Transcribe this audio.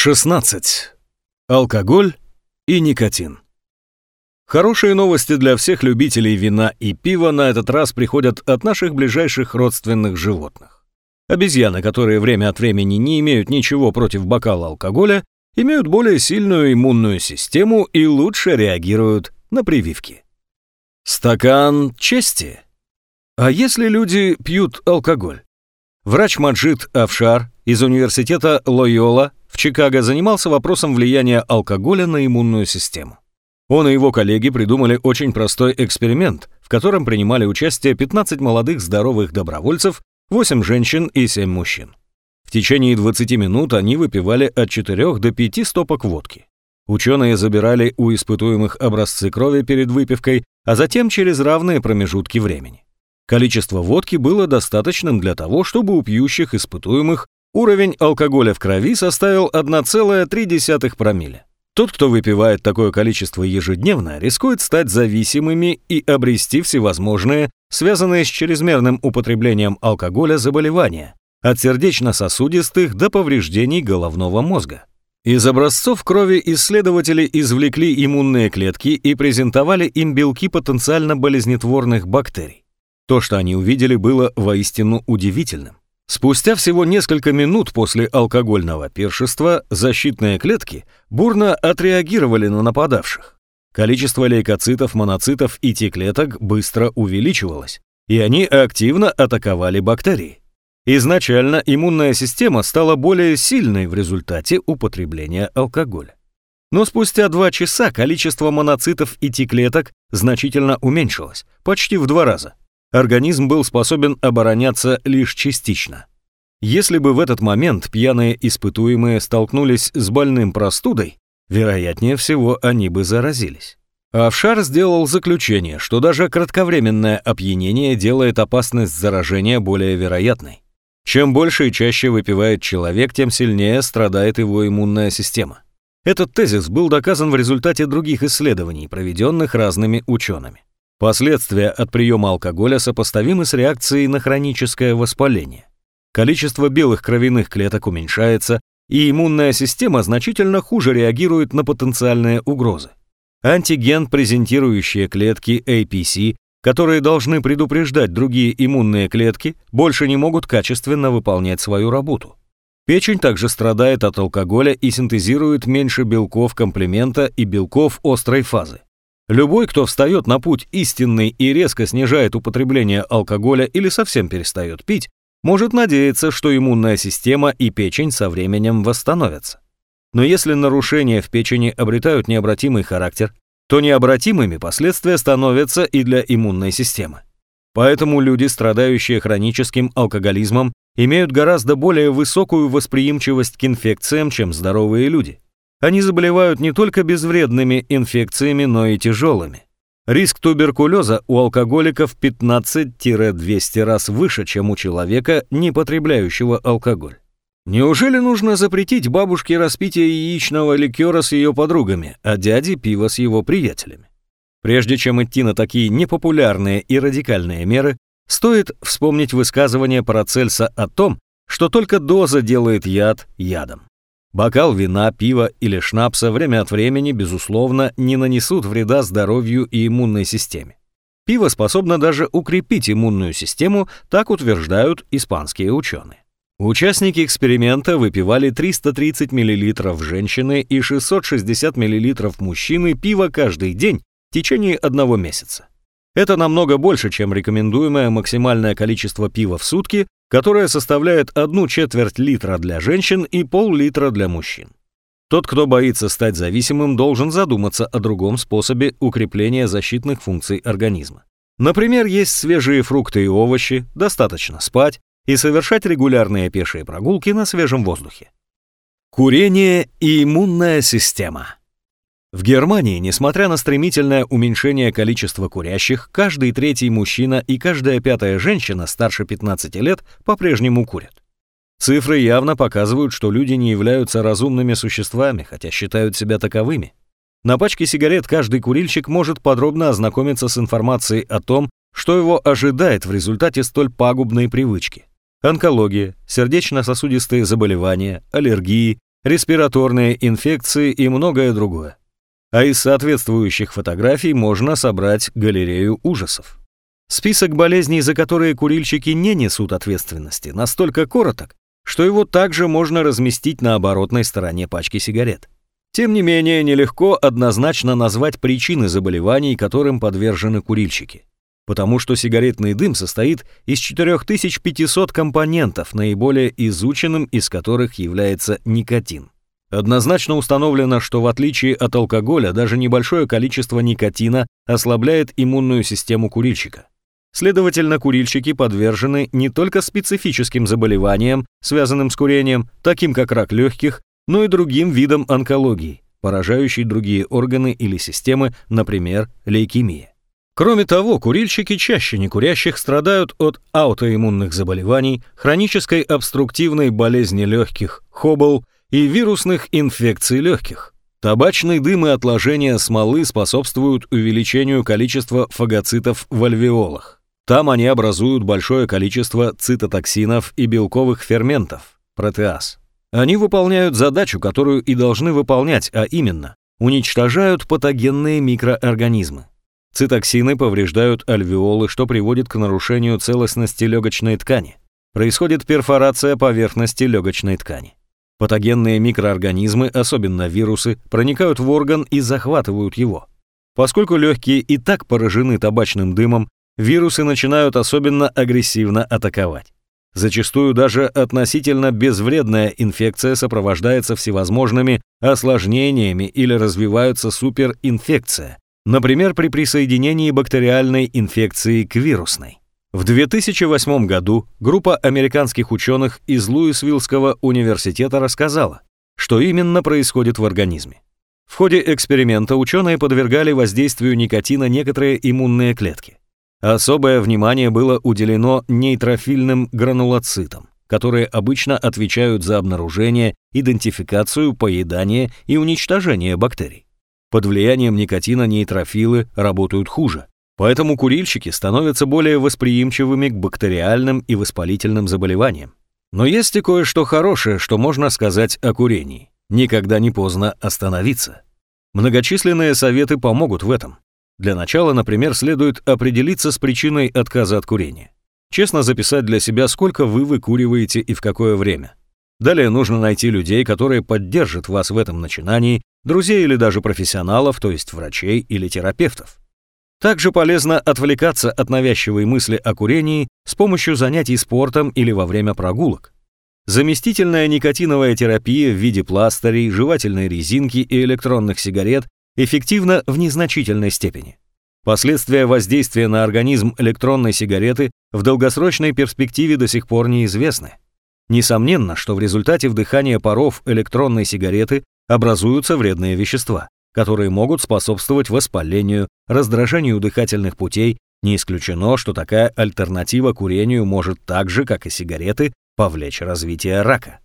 16. Алкоголь и никотин. Хорошие новости для всех любителей вина и пива на этот раз приходят от наших ближайших родственных животных. Обезьяны, которые время от времени не имеют ничего против бокала алкоголя, имеют более сильную иммунную систему и лучше реагируют на прививки. Стакан чести. А если люди пьют алкоголь? Врач Маджид Афшар из университета Лойола Чикаго занимался вопросом влияния алкоголя на иммунную систему. Он и его коллеги придумали очень простой эксперимент, в котором принимали участие 15 молодых здоровых добровольцев, 8 женщин и 7 мужчин. В течение 20 минут они выпивали от 4 до 5 стопок водки. Ученые забирали у испытуемых образцы крови перед выпивкой, а затем через равные промежутки времени. Количество водки было достаточным для того, чтобы у пьющих испытуемых уровень алкоголя в крови составил 1,3 промилле. Тот, кто выпивает такое количество ежедневно, рискует стать зависимыми и обрести всевозможные, связанные с чрезмерным употреблением алкоголя заболевания, от сердечно-сосудистых до повреждений головного мозга. Из образцов крови исследователи извлекли иммунные клетки и презентовали им белки потенциально болезнетворных бактерий. То, что они увидели, было воистину удивительным. Спустя всего несколько минут после алкогольного пиршества защитные клетки бурно отреагировали на нападавших. Количество лейкоцитов, моноцитов и Т-клеток быстро увеличивалось, и они активно атаковали бактерии. Изначально иммунная система стала более сильной в результате употребления алкоголя. Но спустя два часа количество моноцитов и Т-клеток значительно уменьшилось, почти в два раза организм был способен обороняться лишь частично. Если бы в этот момент пьяные испытуемые столкнулись с больным простудой, вероятнее всего они бы заразились. Авшар сделал заключение, что даже кратковременное опьянение делает опасность заражения более вероятной. Чем больше и чаще выпивает человек, тем сильнее страдает его иммунная система. Этот тезис был доказан в результате других исследований, проведенных разными учеными. Последствия от приема алкоголя сопоставимы с реакцией на хроническое воспаление. Количество белых кровяных клеток уменьшается, и иммунная система значительно хуже реагирует на потенциальные угрозы. Антиген, презентирующие клетки APC, которые должны предупреждать другие иммунные клетки, больше не могут качественно выполнять свою работу. Печень также страдает от алкоголя и синтезирует меньше белков комплемента и белков острой фазы. Любой, кто встает на путь истинный и резко снижает употребление алкоголя или совсем перестает пить, может надеяться, что иммунная система и печень со временем восстановятся. Но если нарушения в печени обретают необратимый характер, то необратимыми последствия становятся и для иммунной системы. Поэтому люди, страдающие хроническим алкоголизмом, имеют гораздо более высокую восприимчивость к инфекциям, чем здоровые люди. Они заболевают не только безвредными инфекциями, но и тяжелыми. Риск туберкулеза у алкоголиков 15-200 раз выше, чем у человека, не потребляющего алкоголь. Неужели нужно запретить бабушке распитие яичного ликера с ее подругами, а дяде пиво с его приятелями? Прежде чем идти на такие непопулярные и радикальные меры, стоит вспомнить высказывание Парацельса о том, что только доза делает яд ядом. Бокал вина, пива или шнапса время от времени, безусловно, не нанесут вреда здоровью и иммунной системе. Пиво способно даже укрепить иммунную систему, так утверждают испанские ученые. Участники эксперимента выпивали 330 мл женщины и 660 мл мужчины пива каждый день в течение одного месяца. Это намного больше, чем рекомендуемое максимальное количество пива в сутки, которая составляет одну четверть литра для женщин и пол-литра для мужчин. Тот, кто боится стать зависимым, должен задуматься о другом способе укрепления защитных функций организма. Например, есть свежие фрукты и овощи, достаточно спать и совершать регулярные пешие прогулки на свежем воздухе. Курение и иммунная система. В Германии, несмотря на стремительное уменьшение количества курящих, каждый третий мужчина и каждая пятая женщина старше 15 лет по-прежнему курят. Цифры явно показывают, что люди не являются разумными существами, хотя считают себя таковыми. На пачке сигарет каждый курильщик может подробно ознакомиться с информацией о том, что его ожидает в результате столь пагубной привычки. Онкология, сердечно-сосудистые заболевания, аллергии, респираторные инфекции и многое другое. А из соответствующих фотографий можно собрать галерею ужасов. Список болезней, за которые курильщики не несут ответственности, настолько короток, что его также можно разместить на оборотной стороне пачки сигарет. Тем не менее, нелегко однозначно назвать причины заболеваний, которым подвержены курильщики. Потому что сигаретный дым состоит из 4500 компонентов, наиболее изученным из которых является никотин. Однозначно установлено, что в отличие от алкоголя, даже небольшое количество никотина ослабляет иммунную систему курильщика. Следовательно, курильщики подвержены не только специфическим заболеваниям, связанным с курением, таким как рак легких, но и другим видам онкологии, поражающей другие органы или системы, например, лейкемия. Кроме того, курильщики чаще некурящих страдают от аутоиммунных заболеваний, хронической обструктивной болезни легких, хобл и вирусных инфекций легких. Табачный дым и отложение смолы способствуют увеличению количества фагоцитов в альвеолах. Там они образуют большое количество цитотоксинов и белковых ферментов, протеаз. Они выполняют задачу, которую и должны выполнять, а именно, уничтожают патогенные микроорганизмы. Цитоксины повреждают альвеолы, что приводит к нарушению целостности легочной ткани. Происходит перфорация поверхности легочной ткани. Патогенные микроорганизмы, особенно вирусы, проникают в орган и захватывают его. Поскольку легкие и так поражены табачным дымом, вирусы начинают особенно агрессивно атаковать. Зачастую даже относительно безвредная инфекция сопровождается всевозможными осложнениями или развивается суперинфекция, например, при присоединении бактериальной инфекции к вирусной. В 2008 году группа американских ученых из Луисвиллского университета рассказала, что именно происходит в организме. В ходе эксперимента ученые подвергали воздействию никотина некоторые иммунные клетки. Особое внимание было уделено нейтрофильным гранулоцитам, которые обычно отвечают за обнаружение, идентификацию, поедание и уничтожение бактерий. Под влиянием никотина нейтрофилы работают хуже, поэтому курильщики становятся более восприимчивыми к бактериальным и воспалительным заболеваниям. Но есть и кое-что хорошее, что можно сказать о курении. Никогда не поздно остановиться. Многочисленные советы помогут в этом. Для начала, например, следует определиться с причиной отказа от курения. Честно записать для себя, сколько вы выкуриваете и в какое время. Далее нужно найти людей, которые поддержат вас в этом начинании, друзей или даже профессионалов, то есть врачей или терапевтов. Также полезно отвлекаться от навязчивой мысли о курении с помощью занятий спортом или во время прогулок. Заместительная никотиновая терапия в виде пластырей, жевательной резинки и электронных сигарет эффективно в незначительной степени. Последствия воздействия на организм электронной сигареты в долгосрочной перспективе до сих пор неизвестны. Несомненно, что в результате вдыхания паров электронной сигареты образуются вредные вещества, которые могут способствовать воспалению, раздражению дыхательных путей, не исключено, что такая альтернатива курению может так же, как и сигареты, повлечь развитие рака.